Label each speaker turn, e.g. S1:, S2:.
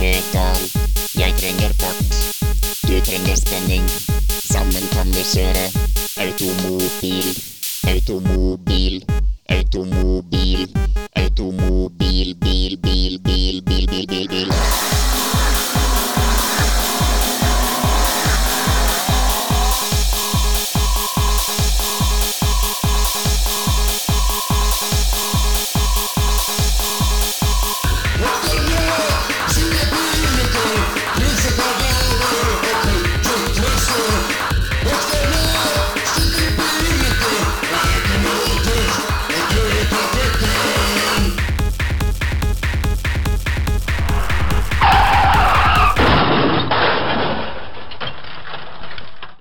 S1: høyttal. Jeg trenger fart. Du trenger spenning. Sammen kan vi kjøre. Automobil, automobil, automobil.